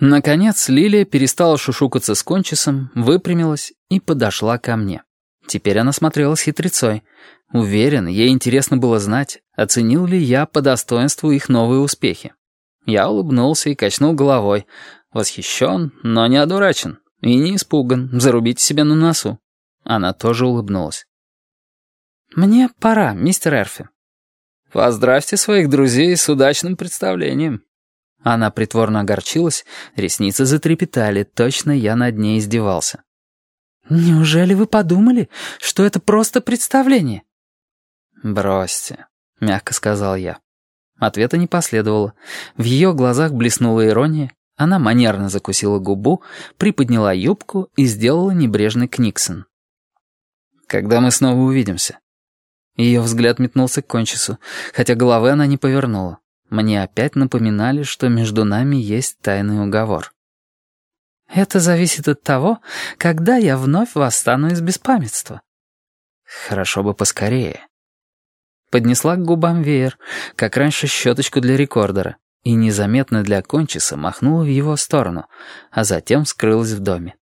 Наконец Лилия перестала шушукаться с кончисом, выпрямилась и подошла ко мне. Теперь она смотрела с хитрецой. Уверен, ей интересно было знать, оценил ли я по достоинству их новые успехи. Я улыбнулся и качнул головой. Восхищен, но не одурачен. И не испуган, зарубите себе на носу. Она тоже улыбнулась. «Мне пора, мистер Эрфи». «Поздравьте своих друзей с удачным представлением». Она притворно огорчилась, ресницы затрепетали, точно я над ней издевался. «Неужели вы подумали, что это просто представление?» «Бросьте», — мягко сказал я. Ответа не последовало. В ее глазах блеснула ирония. Она манерно закусила губу, приподняла юбку и сделала небрежный книксон. «Когда мы снова увидимся?» Ее взгляд метнулся к кончису, хотя головы она не повернула. Мне опять напоминали, что между нами есть тайный уговор. «Это зависит от того, когда я вновь восстану из беспамятства». «Хорошо бы поскорее». Поднесла к губам веер, как раньше щеточку для рекордера, и незаметно для кончиса махнула в его сторону, а затем скрылась в доме.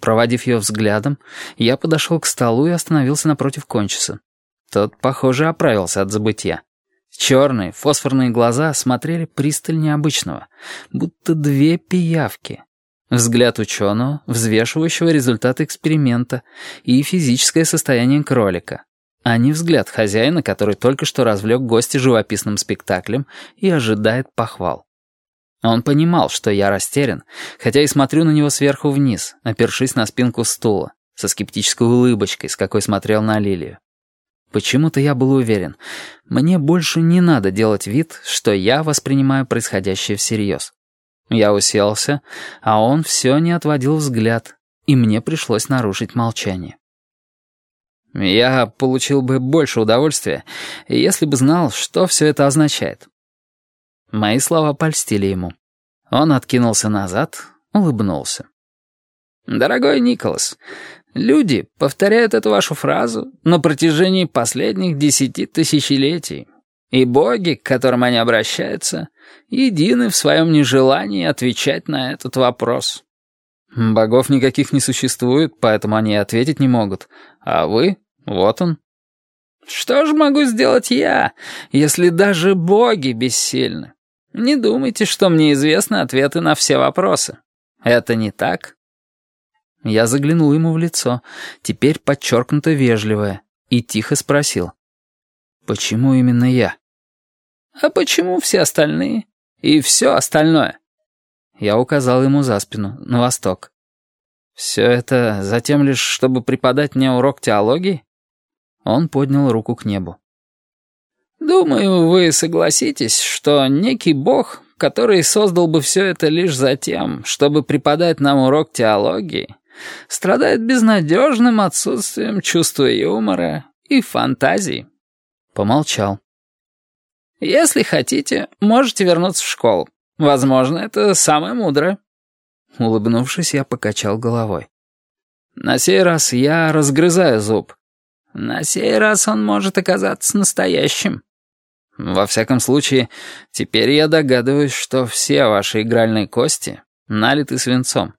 Проводив ее взглядом, я подошел к столу и остановился напротив кончиса. Тот, похоже, оправился от забытья. Черные, фосфорные глаза смотрели пристальнее обычного, будто две пиявки. Взгляд ученого, взвешивающего результаты эксперимента, и физическое состояние кролика, а не взгляд хозяина, который только что развлек гостя живописным спектаклем и ожидает похвал. Он понимал, что я растерян, хотя и смотрю на него сверху вниз, опершись на спинку стула, со скептической улыбочкой, с какой смотрел на Лилию. Почему-то я был уверен, мне больше не надо делать вид, что я воспринимаю происходящее всерьез. Я уселся, а он все не отводил взгляд, и мне пришлось нарушить молчание. Я получил бы больше удовольствия, если бы знал, что все это означает. Мои слова польстили ему. Он откинулся назад, улыбнулся. «Дорогой Николас, Люди повторяют эту вашу фразу на протяжении последних десяти тысячелетий. И боги, к которым они обращаются, едины в своем нежелании отвечать на этот вопрос. Богов никаких не существует, поэтому они ответить не могут. А вы? Вот он. Что же могу сделать я, если даже боги бессильны? Не думайте, что мне известны ответы на все вопросы. Это не так. Я заглянул ему в лицо, теперь подчеркнуто вежливое, и тихо спросил. «Почему именно я?» «А почему все остальные? И все остальное?» Я указал ему за спину, на восток. «Все это затем лишь, чтобы преподать мне урок теологии?» Он поднял руку к небу. «Думаю, вы согласитесь, что некий бог, который создал бы все это лишь за тем, чтобы преподать нам урок теологии, Страдает безнадежным отсутствием чувства юмора и фантазии. Помолчал. Если хотите, можете вернуться в школу. Возможно, это самое мудрое. Улыбнувшись, я покачал головой. На сей раз я разгрызаю зуб. На сей раз он может оказаться настоящим. Во всяком случае, теперь я догадываюсь, что все ваши игральные кости налиты свинцом.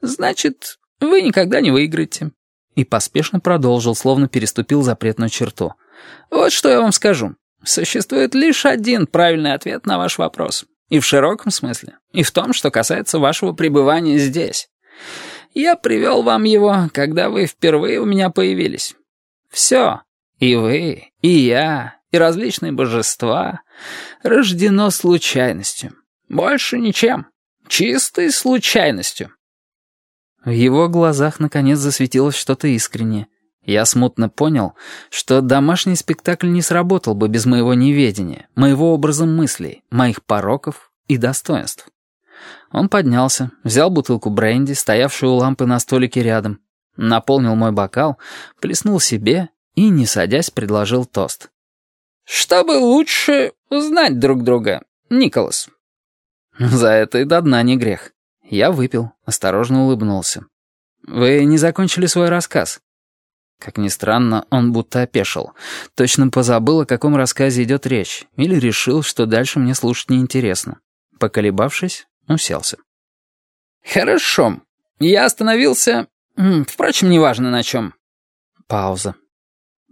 «Значит, вы никогда не выиграете». И поспешно продолжил, словно переступил запретную черту. «Вот что я вам скажу. Существует лишь один правильный ответ на ваш вопрос. И в широком смысле, и в том, что касается вашего пребывания здесь. Я привел вам его, когда вы впервые у меня появились. Все, и вы, и я, и различные божества, рождено случайностью. Больше ничем. Чистой случайностью. В его глазах наконец засветилось что-то искреннее. Я смутно понял, что домашний спектакль не сработал бы без моего неведения, моего образа мыслей, моих пороков и достоинств. Он поднялся, взял бутылку бренди, стоявшую у лампы на столике рядом, наполнил мой бокал, плеснул себе и, не садясь, предложил тост. «Чтобы лучше узнать друг друга, Николас». За это и до дна не грех. Я выпил, осторожно улыбнулся. «Вы не закончили свой рассказ?» Как ни странно, он будто опешил. Точно позабыл, о каком рассказе идет речь, или решил, что дальше мне слушать неинтересно. Поколебавшись, уселся. Хорошо. Я остановился... Впрочем, неважно на чем. Пауза.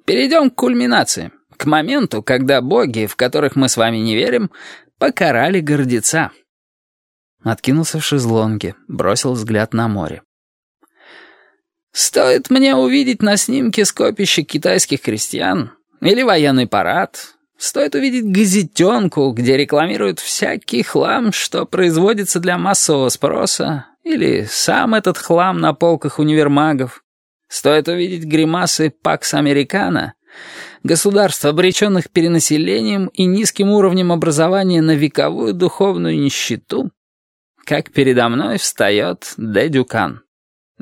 Перейдем к кульминации. К моменту, когда боги, в которых мы с вами не верим, покарали гордеца. Откинулся в шезлонге, бросил взгляд на море. Стоит мне увидеть на снимке скопище китайских крестьян или военный парад, стоит увидеть газетенку, где рекламируют всякий хлам, что производится для массового спроса, или сам этот хлам на полках универмагов, стоит увидеть гримасы «Пакс Американо», государств, обреченных перенаселением и низким уровнем образования на вековую духовную нищету, как передо мной встает Дэ Дюкан.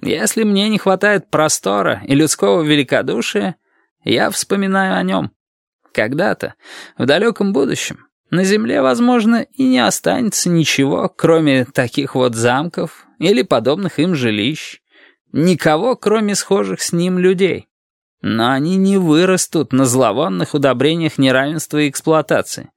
Если мне не хватает простора и людского великодушия, я вспоминаю о нем. Когда-то, в далеком будущем, на Земле, возможно, и не останется ничего, кроме таких вот замков или подобных им жилищ. Никого, кроме схожих с ним людей. Но они не вырастут на зловонных удобрениях неравенства и эксплуатации.